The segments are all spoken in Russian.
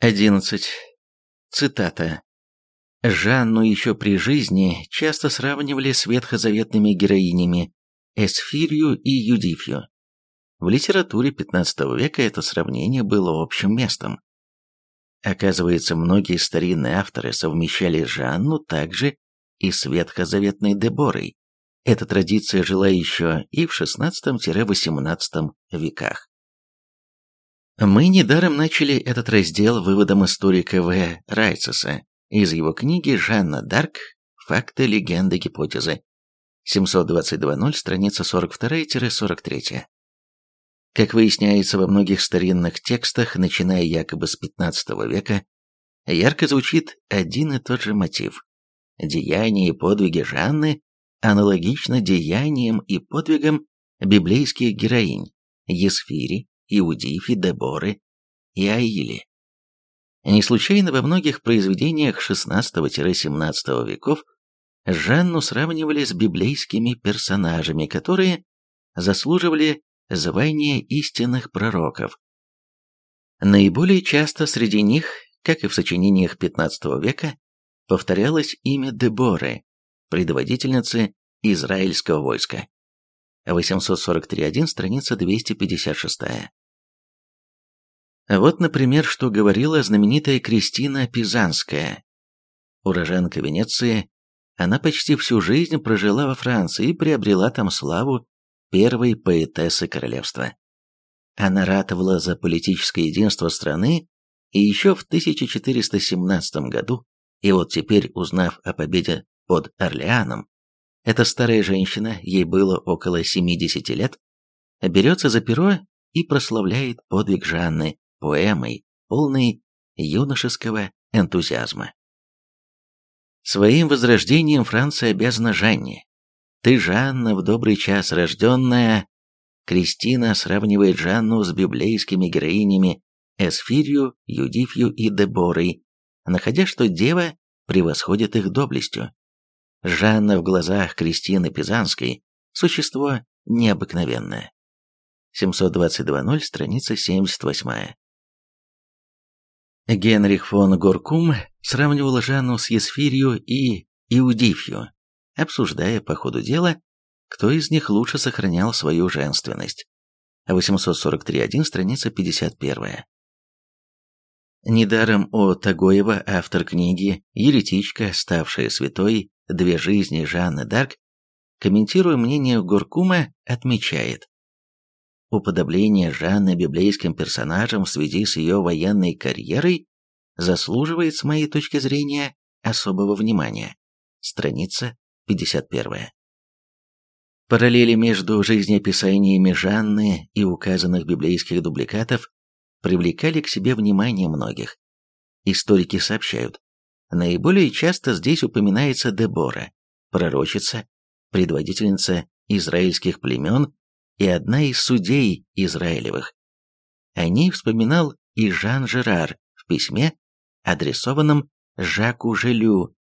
11. Цитата. Жанну еще при жизни часто сравнивали с ветхозаветными героинями Эсфирью и Юдифью. В литературе XV века это сравнение было общим местом. Оказывается, многие старинные авторы совмещали Жанну также и с ветхозаветной Деборой. Эта традиция жила еще и в XVI-XVIII веках. Мы недаром начали этот раздел выводом историка В. Райцеса из его книги «Жанна Дарк. Факты, легенды, гипотезы». 722.0, страница 42-43. Как выясняется во многих старинных текстах, начиная якобы с XV века, ярко звучит один и тот же мотив. Деяния и подвиги Жанны аналогично деяниям и подвигам библейских героинь Есфири, Иудифи, Деборы и Аили. Не случайно во многих произведениях XVI-XVII веков Жанну сравнивали с библейскими персонажами, которые заслуживали звания истинных пророков. Наиболее часто среди них, как и в сочинениях XV века, повторялось имя Деборы, предводительницы израильского войска. 843.1, страница 256. Вот, например, что говорила знаменитая Кристина Пизанская. Уроженка Венеции, она почти всю жизнь прожила во Франции и приобрела там славу первой поэтессы королевства. Она ратовала за политическое единство страны и еще в 1417 году, и вот теперь, узнав о победе под Орлеаном, эта старая женщина, ей было около 70 лет, берется за перо и прославляет подвиг Жанны поэмой, полной юношеского энтузиазма. Своим возрождением Франция обязана Жанне. Ты, Жанна, в добрый час рожденная. Кристина сравнивает Жанну с библейскими героинями Эсфирью, Юдифью и Деборой, находя, что дева превосходит их доблестью. Жанна в глазах Кристины Пизанской – существо необыкновенное. 722.0, страница 78. Генрих фон Горкум сравнивал Жанну с Есфирью и Иудифью, обсуждая по ходу дела, кто из них лучше сохранял свою женственность. 843.1, страница 51. Недаром о Тагоева автор книги «Еретичка, ставшая святой. Две жизни Жанны Дарк», комментируя мнение Горкума, отмечает Уподобление Жанны библейским персонажам в связи с ее военной карьерой заслуживает, с моей точки зрения, особого внимания. Страница 51. Параллели между жизнеописаниями Жанны и указанных библейских дубликатов привлекали к себе внимание многих. Историки сообщают, наиболее часто здесь упоминается Дебора, пророчица, предводительница израильских племен и одна из судей Израилевых. О ней вспоминал и Жан Жерар в письме, адресованном Жаку Желю,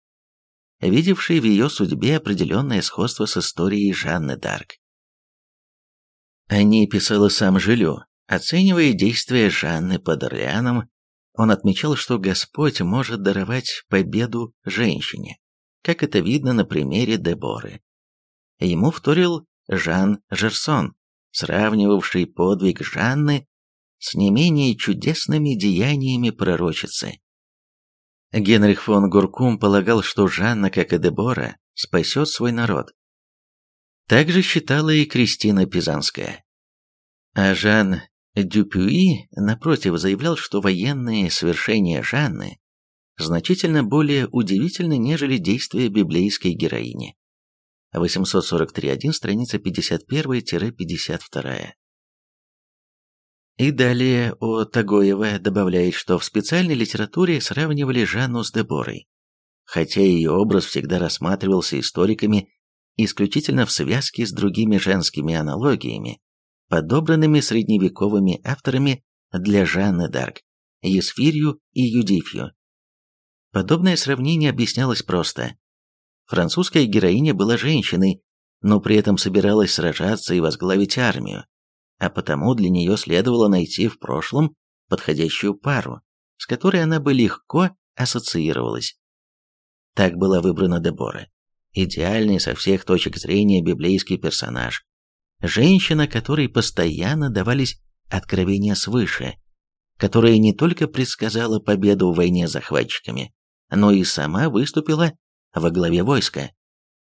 видевший в ее судьбе определенное сходство с историей Жанны Дарк. О ней писал и сам Желю, Оценивая действия Жанны под Орлеаном, он отмечал, что Господь может даровать победу женщине, как это видно на примере Деборы. Ему вторил Жан Жерсон, сравнивавший подвиг Жанны с не менее чудесными деяниями пророчицы. Генрих фон Гуркум полагал, что Жанна, как и Дебора, спасет свой народ. Так же считала и Кристина Пизанская. А Жан Дюпюи, напротив, заявлял, что военные свершения Жанны значительно более удивительны, нежели действия библейской героини. 843.1, страница 51-52. И далее о Тагоева добавляет, что в специальной литературе сравнивали Жанну с Деборой, хотя ее образ всегда рассматривался историками исключительно в связке с другими женскими аналогиями, подобранными средневековыми авторами для Жанны Дарк, Есфирью и Юдифью. Подобное сравнение объяснялось просто. Французская героиня была женщиной, но при этом собиралась сражаться и возглавить армию, а потому для нее следовало найти в прошлом подходящую пару, с которой она бы легко ассоциировалась. Так была выбрана Дебора. Идеальный со всех точек зрения библейский персонаж. Женщина, которой постоянно давались откровения свыше, которая не только предсказала победу в войне с захватчиками, но и сама выступила во главе войска.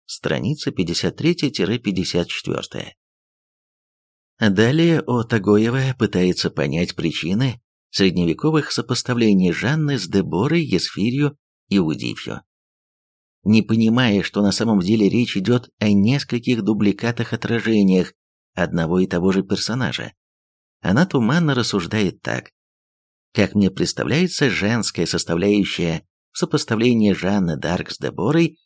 Страница 53-54. Далее Отагоева пытается понять причины средневековых сопоставлений Жанны с Деборой, Есфирью и Удифью. Не понимая, что на самом деле речь идет о нескольких дубликатах-отражениях одного и того же персонажа, она туманно рассуждает так. Как мне представляется, женская составляющая в сопоставлении Жанны Дарк с Деборой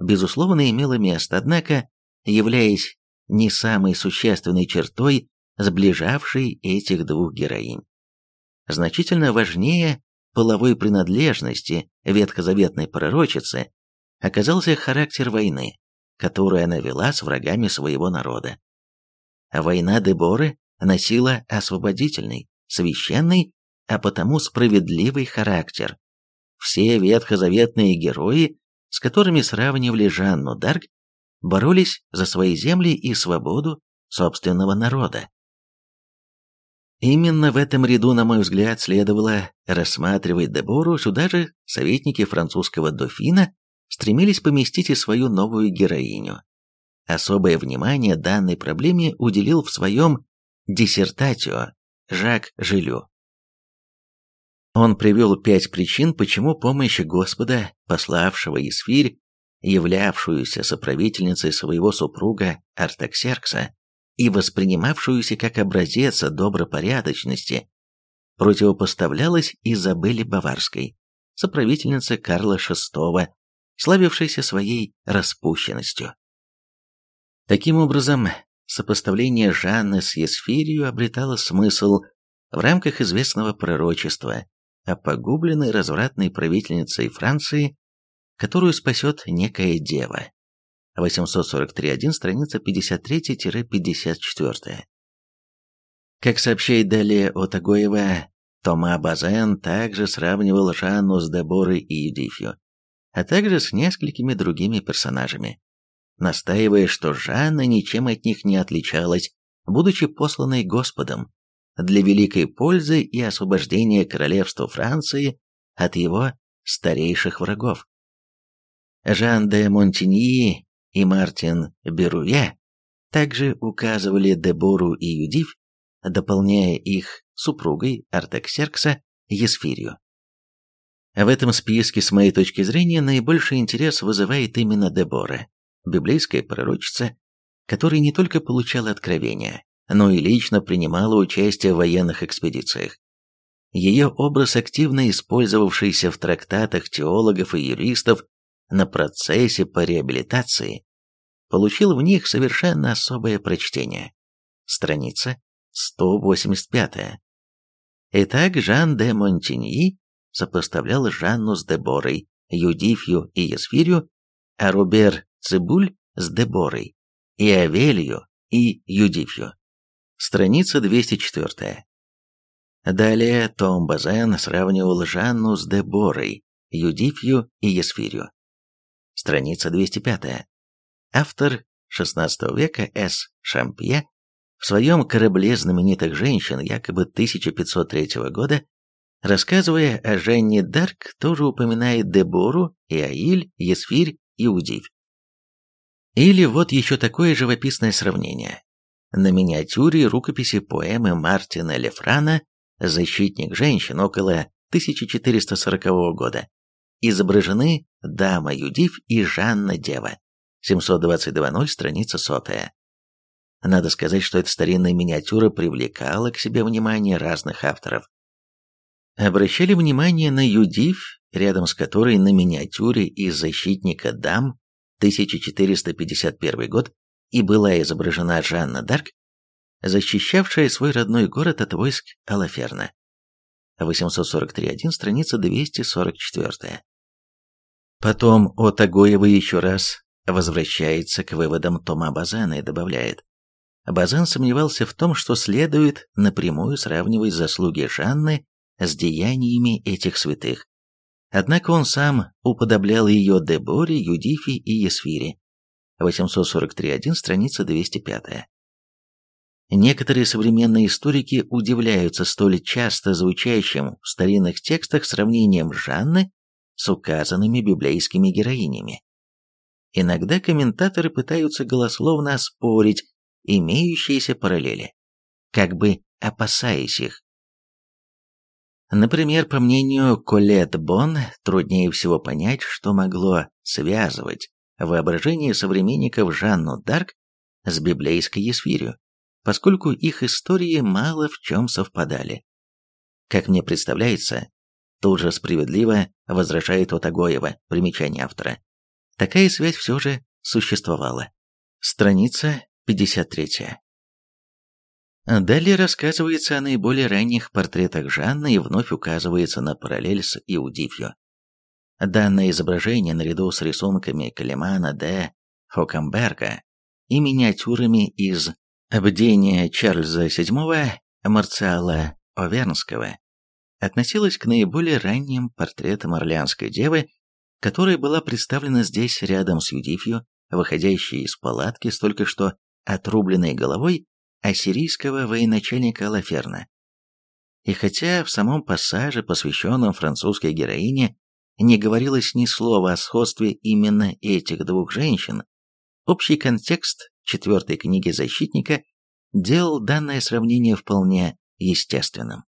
безусловно имела место, однако, являясь не самой существенной чертой, сближавшей этих двух героинь. Значительно важнее половой принадлежности ветхозаветной пророчицы оказался характер войны, которую она вела с врагами своего народа. Война Деборы носила освободительный, священный, а потому справедливый характер. Все ветхозаветные герои, с которыми сравнивали Жанну Дарк, боролись за свои земли и свободу собственного народа. Именно в этом ряду, на мой взгляд, следовало рассматривать Дебору, сюда же советники французского дофина стремились поместить и свою новую героиню. Особое внимание данной проблеме уделил в своем диссертатио Жак Жилю. Он привел пять причин, почему помощь Господа, пославшего Исфирь, являвшуюся соправительницей своего супруга Артаксеркса и воспринимавшуюся как образец добропорядочности, противопоставлялась Изабелле Баварской, соправительнице Карла VI, славившейся своей распущенностью. Таким образом, сопоставление Жанны с Есфирью обретало смысл в рамках известного пророчества о погубленной развратной правительницей Франции, которую спасет некая дева. 843.1, страница 53-54. Как сообщает далее Отагоева, Тома Базен также сравнивал Жанну с Деборой и Юдифью, а также с несколькими другими персонажами настаивая, что Жанна ничем от них не отличалась, будучи посланной Господом для великой пользы и освобождения королевства Франции от его старейших врагов. Жан де Монтиньи и Мартин Беруве также указывали Дебору и Юдив, дополняя их супругой Артаксеркса Есфирью. В этом списке, с моей точки зрения, наибольший интерес вызывает именно Дебора, библейская пророчица, которая не только получала откровения, но и лично принимала участие в военных экспедициях. Ее образ, активно использовавшийся в трактатах теологов и юристов на процессе по реабилитации, получил в них совершенно особое прочтение. Страница 185. Итак, Жан де Монтиньи сопоставлял Жанну с Деборой, Юдифью и Есфирью, а Рубер Цибуль с Деборой, и Авелью, и Юдифью. Страница 204. Далее Том Базен сравнивал Жанну с Деборой, Юдифью и Есфирью. Страница 205. Автор XVI века С. Шампье в своем корабле знаменитых женщин якобы 1503 года, рассказывая о Жанне Дарк, тоже упоминает Дебору, Иаиль, Есфирь и Удивь. Или вот еще такое живописное сравнение. На миниатюре рукописи поэмы Мартина Лефрана «Защитник женщин» около 1440 года изображены дама Юдив и Жанна Дева. 722.0, страница сотая. Надо сказать, что эта старинная миниатюра привлекала к себе внимание разных авторов. Обращали внимание на Юдив, рядом с которой на миниатюре из защитника дам 1451 год, и была изображена Жанна Дарк, защищавшая свой родной город от войск Алаферна. 843.1, страница 244. Потом Отагоева еще раз возвращается к выводам Тома Базана и добавляет, Базан сомневался в том, что следует напрямую сравнивать заслуги Жанны с деяниями этих святых. Однако он сам уподоблял ее Деборе, Юдифе и Есфире. 843.1, страница 205. Некоторые современные историки удивляются столь часто звучащим в старинных текстах сравнением Жанны с указанными библейскими героинями. Иногда комментаторы пытаются голословно оспорить имеющиеся параллели, как бы опасаясь их. Например, по мнению Колет Бон, труднее всего понять, что могло связывать воображение современников Жанну Дарк с библейской Есфирью поскольку их истории мало в чем совпадали. Как мне представляется, тут же справедливо возражает Отагоева, примечание автора. Такая связь все же существовала. Страница 53. Далее рассказывается о наиболее ранних портретах Жанны и вновь указывается на параллель с Иудифью. Данное изображение, наряду с рисунками Калимана Д. Хокамберга и миниатюрами из Бдение Чарльза VII Марциала Овернского относилось к наиболее ранним портретам Орлеанской девы, которая была представлена здесь рядом с Юдифью, выходящей из палатки с только что отрубленной головой ассирийского военачальника Лаферна. И хотя в самом пассаже, посвященном французской героине, не говорилось ни слова о сходстве именно этих двух женщин, общий контекст четвертой книги «Защитника» делал данное сравнение вполне естественным.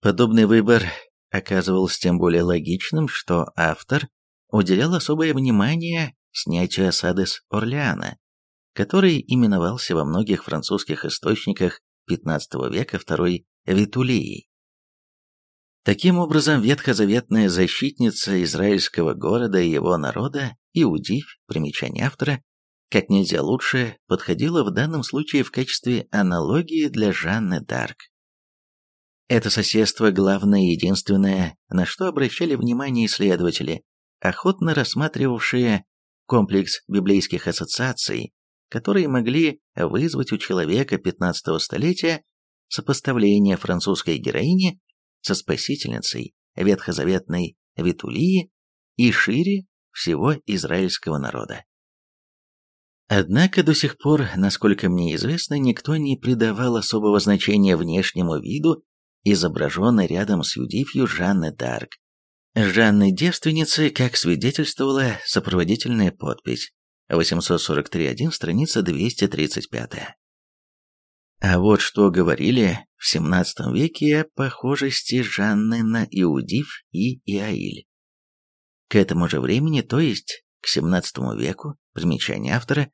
Подобный выбор оказывался тем более логичным, что автор уделял особое внимание снятию осады с Орлеана, который именовался во многих французских источниках XV века второй Витулией. Таким образом, ветхозаветная защитница израильского города и его народа, Иудивь, примечание автора, как нельзя лучше подходила в данном случае в качестве аналогии для Жанны Дарк. Это соседство главное и единственное, на что обращали внимание исследователи, охотно рассматривавшие комплекс библейских ассоциаций, которые могли вызвать у человека 15 столетия сопоставление французской героини со спасительницей ветхозаветной Витулии и шире всего израильского народа. Однако до сих пор, насколько мне известно, никто не придавал особого значения внешнему виду изображенной рядом с Юдифью Жанны Дарк. Жанны девственницы, как свидетельствовала сопроводительная подпись 843.1, страница 235. А вот что говорили в XVII веке о похожести Жанны на Иудив и Иаиль. К этому же времени, то есть к XVII веку, примечание автора,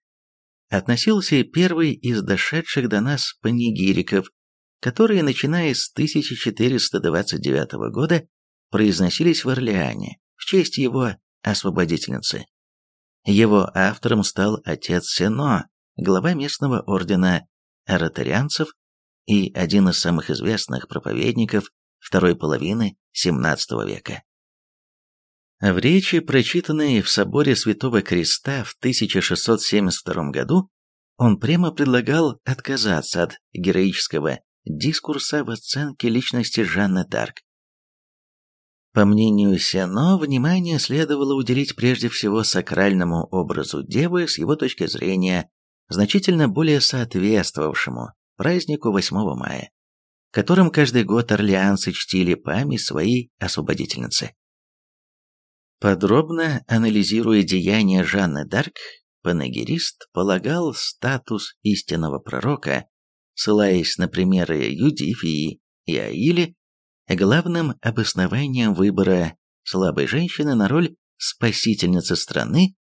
относился и первый из дошедших до нас панигириков, которые, начиная с 1429 года, произносились в Орлеане в честь его освободительницы. Его автором стал отец Сено, глава местного ордена ротарианцев и один из самых известных проповедников второй половины XVII века. В речи, прочитанной в соборе Святого Креста в 1672 году, он прямо предлагал отказаться от героического дискурса в оценке личности Жанны Дарк. По мнению Сено, внимание следовало уделить прежде всего сакральному образу Девы с его точки зрения, значительно более соответствовавшему празднику 8 мая, которым каждый год орлеанцы чтили память своей освободительницы. Подробно анализируя деяния Жанны Дарк, панегирист полагал статус истинного пророка, ссылаясь на примеры Юдифии и Аили, главным обоснованием выбора слабой женщины на роль спасительницы страны,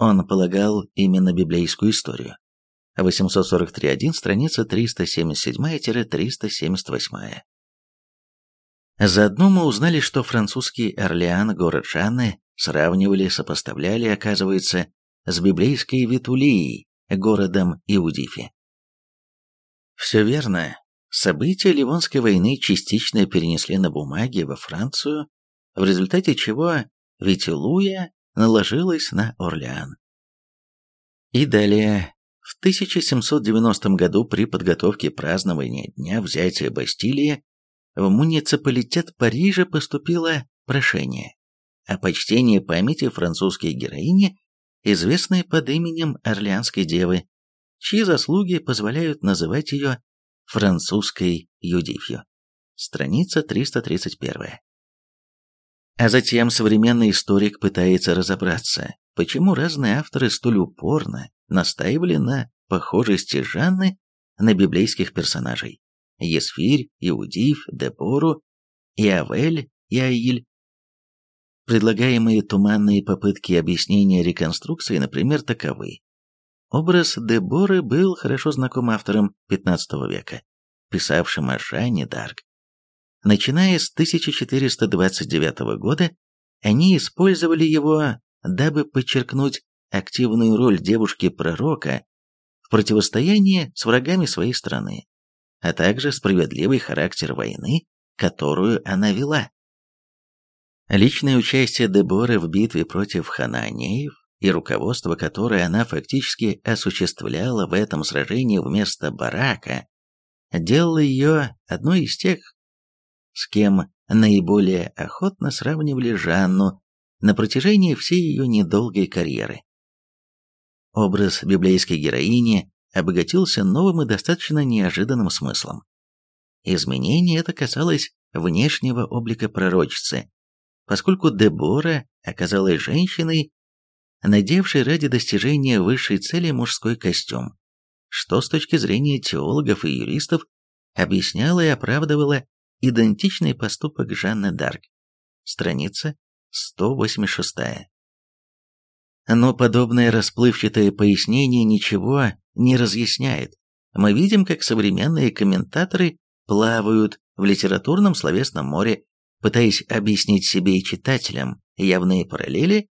он полагал именно библейскую историю. 843.1, страница 377-378. Заодно мы узнали, что французский Орлеан, город Жанны, сравнивали, сопоставляли, оказывается, с библейской Витулией, городом Иудифи. Все верно. События Ливонской войны частично перенесли на бумаге во Францию, в результате чего Витилуя наложилась на Орлеан. И далее, в 1790 году при подготовке празднования Дня взятия Бастилии в муниципалитет Парижа поступило прошение о почтении памяти французской героини, известной под именем Орлеанской девы, чьи заслуги позволяют называть ее французской Юдифью. Страница 331. А затем современный историк пытается разобраться, почему разные авторы столь упорно настаивали на похожести Жанны на библейских персонажей. Есфирь, Иудив, Депору, Иавель, Иаиль. Предлагаемые туманные попытки объяснения реконструкции, например, таковы. Образ Деборы был хорошо знаком авторам XV века, писавшим о Жанне Дарк. Начиная с 1429 года, они использовали его, дабы подчеркнуть активную роль девушки-пророка в противостоянии с врагами своей страны, а также справедливый характер войны, которую она вела. Личное участие Деборы в битве против хананеев и руководство, которое она фактически осуществляла в этом сражении вместо Барака, делало ее одной из тех, с кем наиболее охотно сравнивали Жанну на протяжении всей ее недолгой карьеры. Образ библейской героини обогатился новым и достаточно неожиданным смыслом. Изменение это касалось внешнего облика пророчицы, поскольку Дебора оказалась женщиной, надевшей ради достижения высшей цели мужской костюм, что с точки зрения теологов и юристов объясняло и оправдывало идентичный поступок Жанны Дарк. Страница 186. Но подобное расплывчатое пояснение ничего не разъясняет. Мы видим, как современные комментаторы плавают в литературном словесном море, пытаясь объяснить себе и читателям явные параллели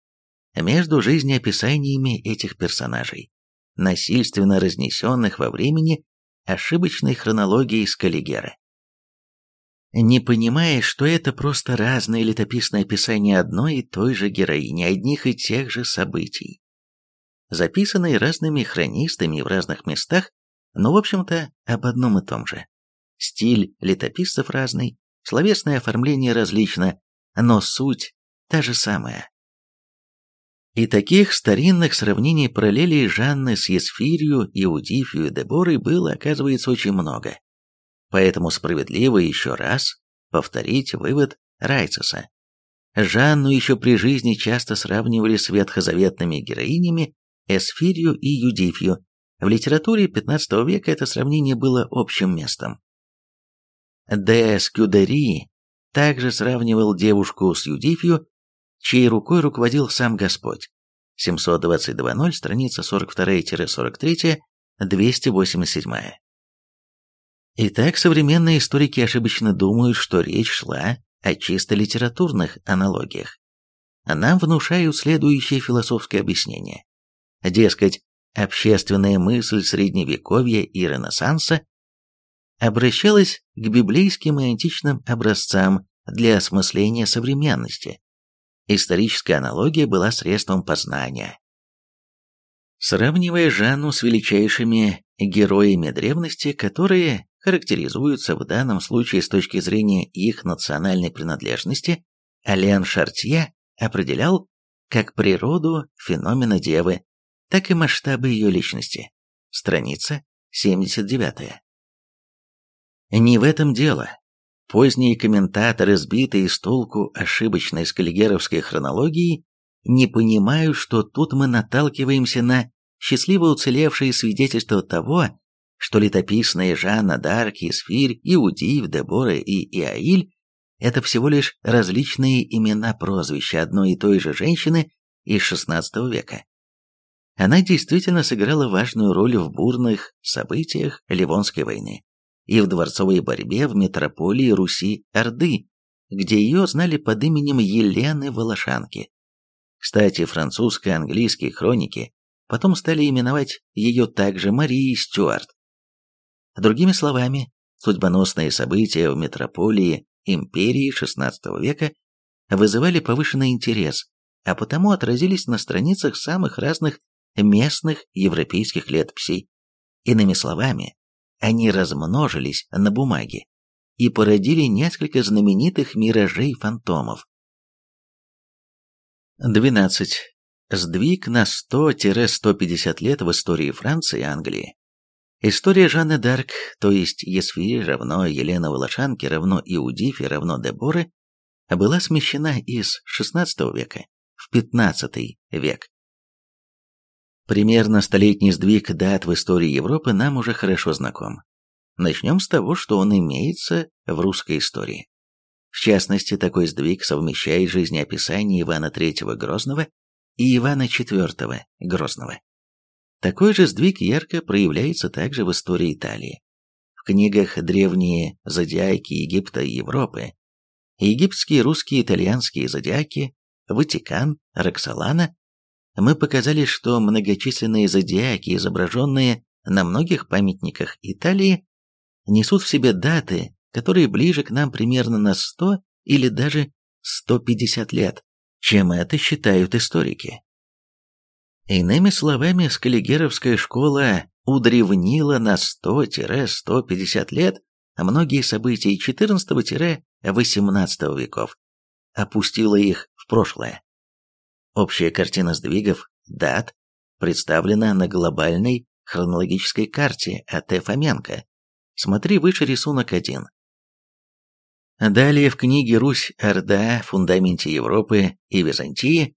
между жизнеописаниями этих персонажей, насильственно разнесенных во времени ошибочной хронологией Скаллигера не понимая, что это просто разное летописное описание одной и той же героини, одних и тех же событий, записанные разными хронистами в разных местах, но, в общем-то, об одном и том же. Стиль летописцев разный, словесное оформление различно, но суть та же самая. И таких старинных сравнений параллелей Жанны с Есфирью, Иудифью и Деборой было, оказывается, очень много. Поэтому справедливо еще раз повторить вывод Райцеса. Жанну еще при жизни часто сравнивали с ветхозаветными героинями Эсфирью и Юдифью. В литературе XV века это сравнение было общим местом. Де Скюдери также сравнивал девушку с Юдифью, чьей рукой руководил сам Господь. 722.0, страница 42-43, 287. Итак, современные историки ошибочно думают, что речь шла о чисто литературных аналогиях. Нам внушают следующее философское объяснение. Дескать, общественная мысль Средневековья и Ренессанса обращалась к библейским и античным образцам для осмысления современности. Историческая аналогия была средством познания. Сравнивая Жанну с величайшими героями древности, которые характеризуются в данном случае с точки зрения их национальной принадлежности, Ален Шартье определял как природу феномена Девы, так и масштабы ее личности. Страница 79. Не в этом дело. Поздние комментаторы, сбитые с толку ошибочной скаллигеровской хронологией, не понимают, что тут мы наталкиваемся на счастливо уцелевшие свидетельства того, что летописные Жанна Дарк, Исфирь, Иудив, Дебора и Иаиль – это всего лишь различные имена-прозвища одной и той же женщины из XVI века. Она действительно сыграла важную роль в бурных событиях Ливонской войны и в дворцовой борьбе в метрополии Руси-Орды, где ее знали под именем Елены Волошанки. Кстати, французско-английские хроники потом стали именовать ее также Марией Стюарт. Другими словами, судьбоносные события в метрополии империи XVI века вызывали повышенный интерес, а потому отразились на страницах самых разных местных европейских летописей. Иными словами, они размножились на бумаге. и породили несколько знаменитых миражей-фантомов. 12. Сдвиг на 100-150 лет в истории Франции и Англии. История Жанны Дарк, то есть Есфири равно Елена Волошанки равно Иудифи равно Деборы, была смещена из XVI века в XV век. Примерно столетний сдвиг дат в истории Европы нам уже хорошо знаком. Начнем с того, что он имеется в русской истории. В частности, такой сдвиг совмещает жизнеописание Ивана III Грозного и Ивана IV Грозного. Такой же сдвиг ярко проявляется также в истории Италии. В книгах «Древние зодиаки Египта и Европы», «Египетские, русские, итальянские зодиаки», «Ватикан», «Роксолана» мы показали, что многочисленные зодиаки, изображенные на многих памятниках Италии, несут в себе даты, которые ближе к нам примерно на 100 или даже 150 лет, чем это считают историки. Иными словами, скаллигеровская школа удревнила на 100-150 лет многие события XIV-XVIII веков, опустила их в прошлое. Общая картина сдвигов, дат, представлена на глобальной хронологической карте А.Т. Фоменко. Смотри выше рисунок 1. Далее в книге «Русь-Орда. Фундаменте Европы и Византии»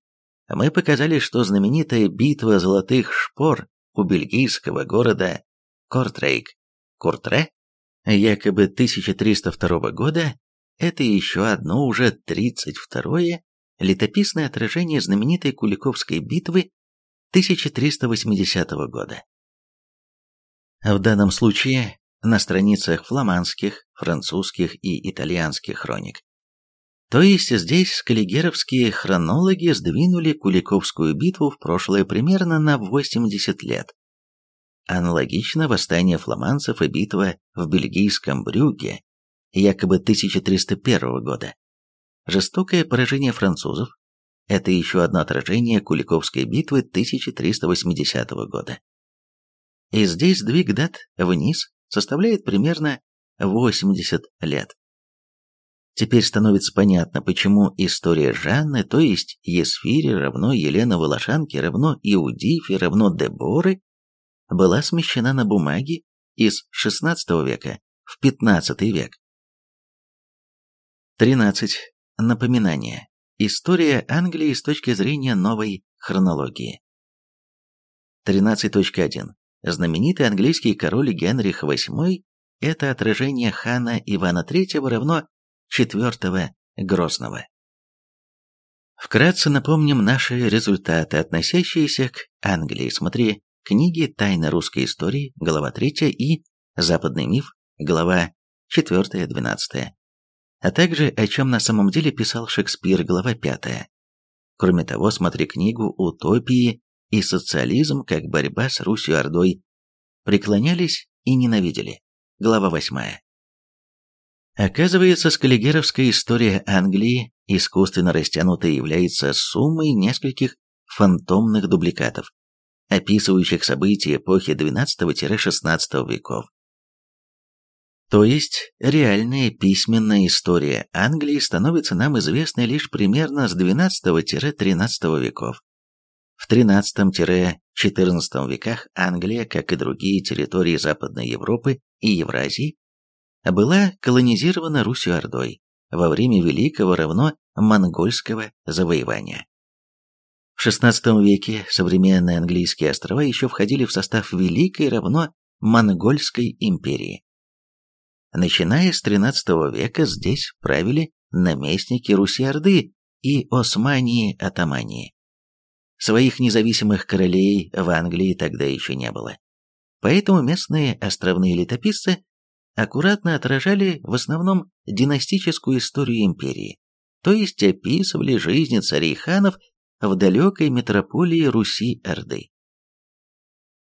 мы показали, что знаменитая битва золотых шпор у бельгийского города Кортрейк, Куртре, якобы 1302 года, это еще одно уже 32-е летописное отражение знаменитой Куликовской битвы 1380 года. В данном случае на страницах фламандских, французских и итальянских хроник. То есть здесь скаллигеровские хронологи сдвинули Куликовскую битву в прошлое примерно на 80 лет. Аналогично восстание фламандцев и битва в бельгийском Брюгге, якобы 1301 года. Жестокое поражение французов – это еще одно отражение Куликовской битвы 1380 года. И здесь сдвиг дат вниз составляет примерно 80 лет. Теперь становится понятно, почему история Жанны, то есть Есфири равно Елена Волошанки равно Иудифи равно Деборы, была смещена на бумаге из XVI века в XV век. 13. Напоминание. История Англии с точки зрения новой хронологии. 13.1. Знаменитый английский король Генрих VIII – это отражение хана Ивана III равно IV Грозного. Вкратце напомним наши результаты, относящиеся к Англии. Смотри книги «Тайна русской истории», глава 3 и «Западный миф», глава 4-12, а также «О чем на самом деле писал Шекспир», глава 5. Кроме того, смотри книгу «Утопии и социализм как борьба с Русью-Ордой преклонялись и ненавидели. Глава 8. Оказывается, скаллигеровская история Англии, искусственно растянутая, является суммой нескольких фантомных дубликатов, описывающих события эпохи XII-XVI веков. То есть, реальная письменная история Англии становится нам известной лишь примерно с XII-XIII веков. В XIII-XIV веках Англия, как и другие территории Западной Европы и Евразии, была колонизирована Русью-Ордой во время Великого равно монгольского завоевания. В XVI веке современные английские острова еще входили в состав Великой равно монгольской империи. Начиная с XIII века здесь правили наместники Руси-Орды и Османии-Атамании. Своих независимых королей в Англии тогда еще не было. Поэтому местные островные летописцы аккуратно отражали в основном династическую историю империи, то есть описывали жизнь царей-ханов в далекой метрополии Руси-Орды.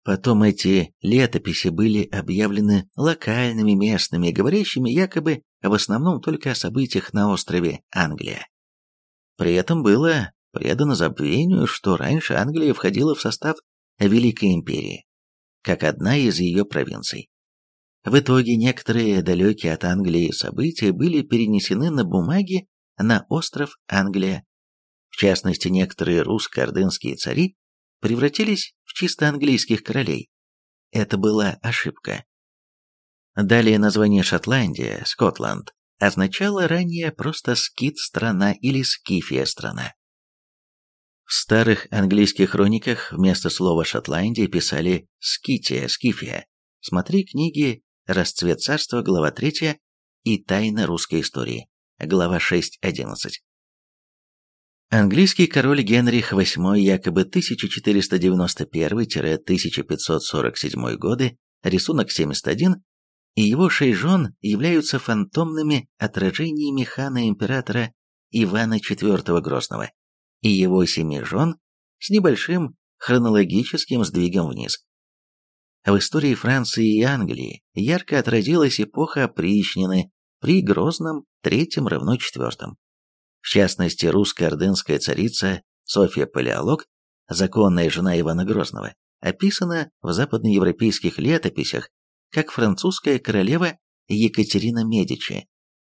Потом эти летописи были объявлены локальными местными, говорящими якобы в основном только о событиях на острове Англия. При этом было предано забвению, что раньше Англия входила в состав Великой империи, как одна из ее провинций. В итоге некоторые далекие от Англии события были перенесены на бумаге на остров Англия. В частности, некоторые русско-ордынские цари превратились в чисто английских королей. Это была ошибка. Далее название Шотландия, Скотланд, означало ранее просто скит-страна или скифия-страна. В старых английских хрониках вместо слова «Шотландия» писали «Скития», «Скифия». Смотри книги «Расцвет царства», глава 3 и «Тайна русской истории», глава 6.11. Английский король Генрих VIII якобы 1491-1547 годы, рисунок 71, и его шесть жен являются фантомными отражениями хана-императора Ивана IV Грозного и его семи жен с небольшим хронологическим сдвигом вниз. В истории Франции и Англии ярко отразилась эпоха опричнины при Грозном третьем равно четвертом. В частности, русско-ордынская царица Софья Палеолог, законная жена Ивана Грозного, описана в западноевропейских летописях как французская королева Екатерина Медичи,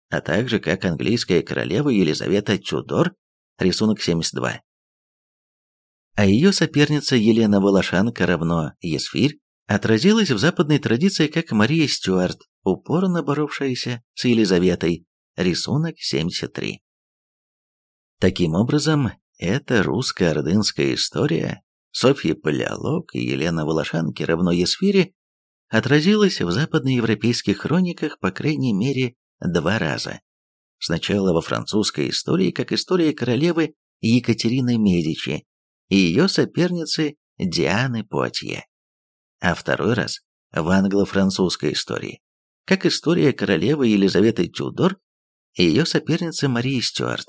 а также как английская королева Елизавета Тюдор, рисунок 72. А ее соперница Елена Волошанка равно Есфирь отразилась в западной традиции как Мария Стюарт, упорно боровшаяся с Елизаветой, рисунок 73. Таким образом, эта русско-ордынская история Софья Палеолог и Елена Волошанки равно Есфире отразилась в западноевропейских хрониках по крайней мере два раза. Сначала во французской истории, как история королевы Екатерины Медичи и ее соперницы Дианы Пуатье, а второй раз в англо-французской истории, как история королевы Елизаветы Тюдор и ее соперницы Марии Стюарт.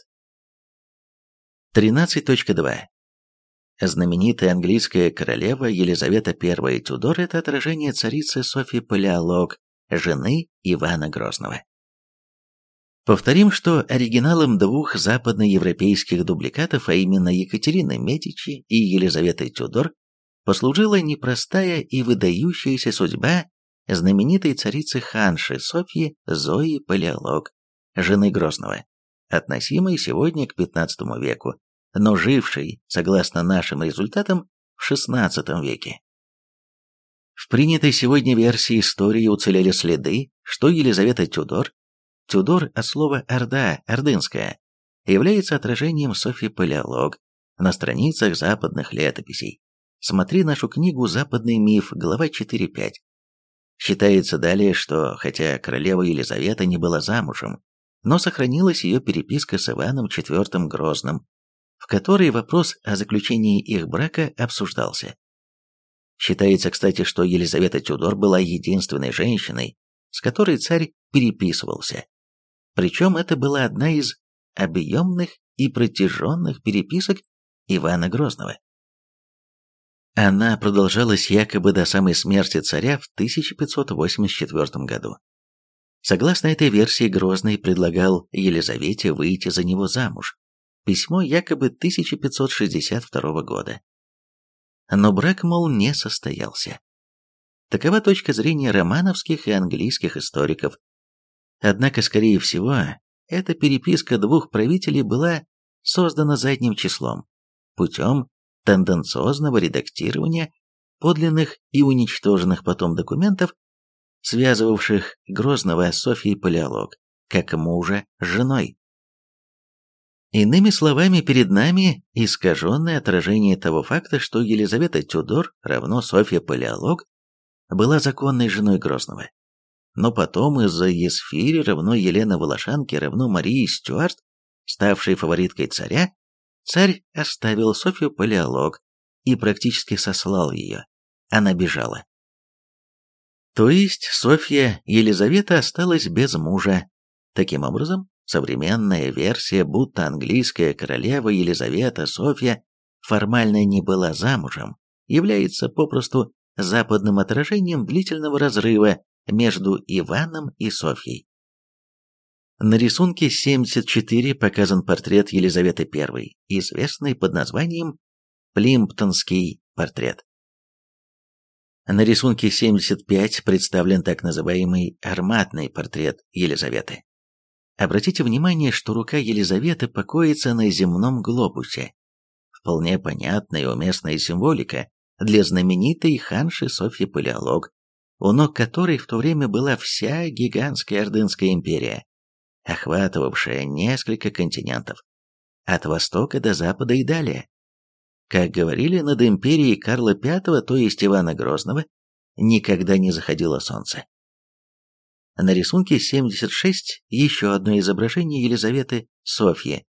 13.2. Знаменитая английская королева Елизавета I Тюдор – это отражение царицы Софьи Палеолог, жены Ивана Грозного. Повторим, что оригиналом двух западноевропейских дубликатов, а именно Екатерины Медичи и Елизаветы Тюдор, послужила непростая и выдающаяся судьба знаменитой царицы Ханши Софьи Зои Палеолог, жены Грозного, относимой сегодня к XV веку, но живший, согласно нашим результатам, в XVI веке. В принятой сегодня версии истории уцелели следы, что Елизавета Тюдор, Тюдор от слова «орда», «ордынская», является отражением Софьи Палеолог на страницах западных летописей. Смотри нашу книгу «Западный миф», глава 4.5. Считается далее, что, хотя королева Елизавета не была замужем, но сохранилась ее переписка с Иваном IV Грозным, в которой вопрос о заключении их брака обсуждался. Считается, кстати, что Елизавета Тюдор была единственной женщиной, с которой царь переписывался. Причем это была одна из объемных и протяженных переписок Ивана Грозного. Она продолжалась якобы до самой смерти царя в 1584 году. Согласно этой версии, Грозный предлагал Елизавете выйти за него замуж, письмо якобы 1562 года. Но брак, мол, не состоялся. Такова точка зрения романовских и английских историков. Однако, скорее всего, эта переписка двух правителей была создана задним числом, путем тенденциозного редактирования подлинных и уничтоженных потом документов, связывавших Грозного с Софьей Палеолог, как мужа с женой. Иными словами, перед нами искаженное отражение того факта, что Елизавета Тюдор, равно Софья Палеолог, была законной женой Грозного. Но потом из-за Есфири равно Елена Волошанки равно Марии Стюарт, ставшей фавориткой царя, царь оставил Софью Палеолог и практически сослал ее. Она бежала. То есть Софья Елизавета осталась без мужа. Таким образом, Современная версия, будто английская королева Елизавета Софья формально не была замужем, является попросту западным отражением длительного разрыва между Иваном и Софьей. На рисунке 74 показан портрет Елизаветы I, известный под названием Плимптонский портрет. На рисунке 75 представлен так называемый арматный портрет Елизаветы. Обратите внимание, что рука Елизаветы покоится на земном глобусе. Вполне понятная и уместная символика для знаменитой ханши Софьи Палеолог, у ног которой в то время была вся гигантская Ордынская империя, охватывавшая несколько континентов, от востока до запада и далее. Как говорили, над империей Карла V, то есть Ивана Грозного, никогда не заходило солнце. На рисунке 76 еще одно изображение Елизаветы Софьи.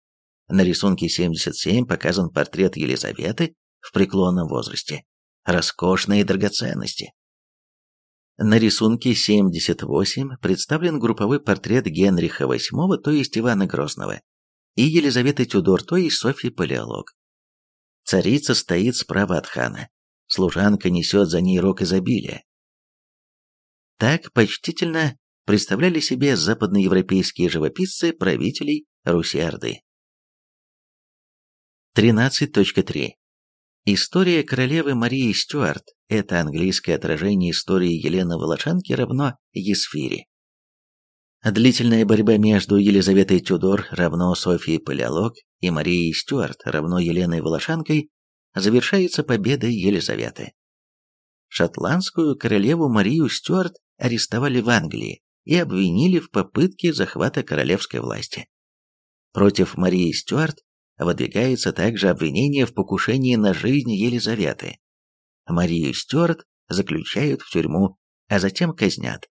На рисунке 77 показан портрет Елизаветы в преклонном возрасте. Роскошные драгоценности. На рисунке 78 представлен групповой портрет Генриха VIII, то есть Ивана Грозного, и Елизаветы Тюдор, то есть Софьи Палеолог. Царица стоит справа от хана. Служанка несет за ней рог изобилия. Так почтительно представляли себе западноевропейские живописцы правителей Руси-Орды. 13.3. История королевы Марии Стюарт – это английское отражение истории Елены Волошанки равно Есфире. Длительная борьба между Елизаветой Тюдор равно Софией Палеолог и Марией Стюарт равно Еленой Волошанкой завершается победой Елизаветы. Шотландскую королеву Марию Стюарт арестовали в Англии и обвинили в попытке захвата королевской власти. Против Марии Стюарт выдвигается также обвинение в покушении на жизнь Елизаветы. Марию Стюарт заключают в тюрьму, а затем казнят.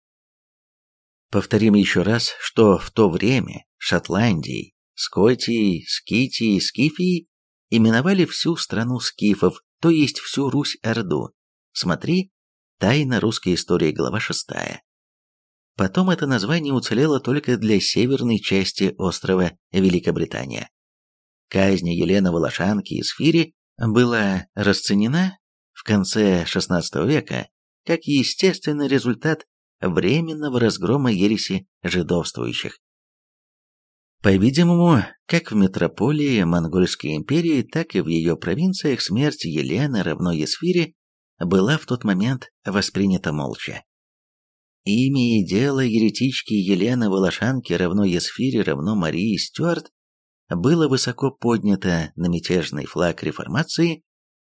Повторим еще раз, что в то время Шотландией, Скотией, Скитией, Скифией именовали всю страну скифов, то есть всю Русь-Орду. Смотри, «Тайна русской истории», глава 6. Потом это название уцелело только для северной части острова Великобритания. Казнь Елены Волошанки из Фири была расценена в конце XVI века как естественный результат временного разгрома ереси жидовствующих. По-видимому, как в метрополии Монгольской империи, так и в ее провинциях смерть Елены равно Есфире была в тот момент воспринята молча. Имя и дело еретички Елены Волошанки равно Есфире равно Марии Стюарт было высоко поднято на мятежный флаг реформации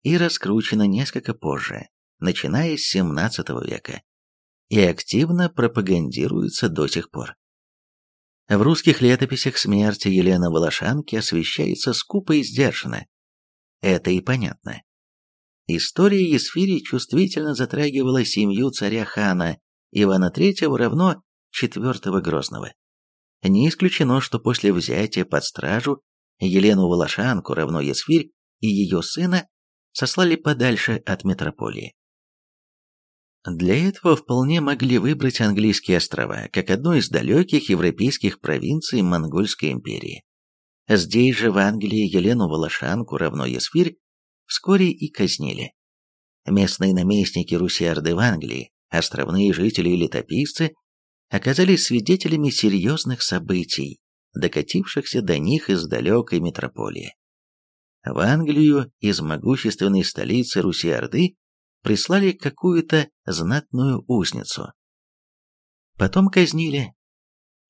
и раскручено несколько позже, начиная с XVII века, и активно пропагандируется до сих пор. В русских летописях смерти Елены Волошанки освещается скупо и сдержанно. Это и понятно. История Есфири чувствительно затрагивала семью царя-хана Ивана III равно IV Грозного. Не исключено, что после взятия под стражу Елену Волошанку равно Есфирь и ее сына сослали подальше от метрополии. Для этого вполне могли выбрать английские острова, как одну из далеких европейских провинций Монгольской империи. Здесь же, в Англии, Елену Волошанку равно Есфирь вскоре и казнили. Местные наместники Руси-Орды в Англии, островные жители и летописцы оказались свидетелями серьезных событий, докатившихся до них из далекой метрополии. В Англию из могущественной столицы Руси-Орды прислали какую-то знатную узницу. Потом казнили.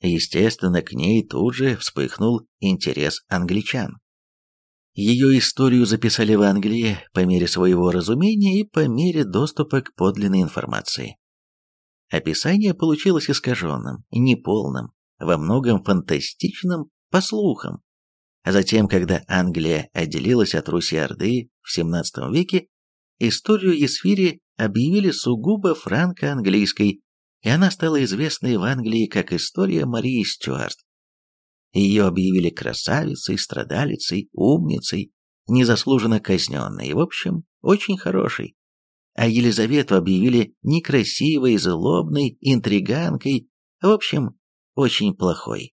Естественно, к ней тут же вспыхнул интерес англичан. Ее историю записали в Англии по мере своего разумения и по мере доступа к подлинной информации. Описание получилось искаженным, неполным, во многом фантастичным по слухам. А затем, когда Англия отделилась от Руси-Орды в XVII веке, историю Есфири объявили сугубо франко-английской, и она стала известной в Англии как история Марии Стюарт. Ее объявили красавицей, страдалицей, умницей, незаслуженно казненной, в общем, очень хорошей а Елизавету объявили некрасивой, злобной, интриганкой, в общем, очень плохой.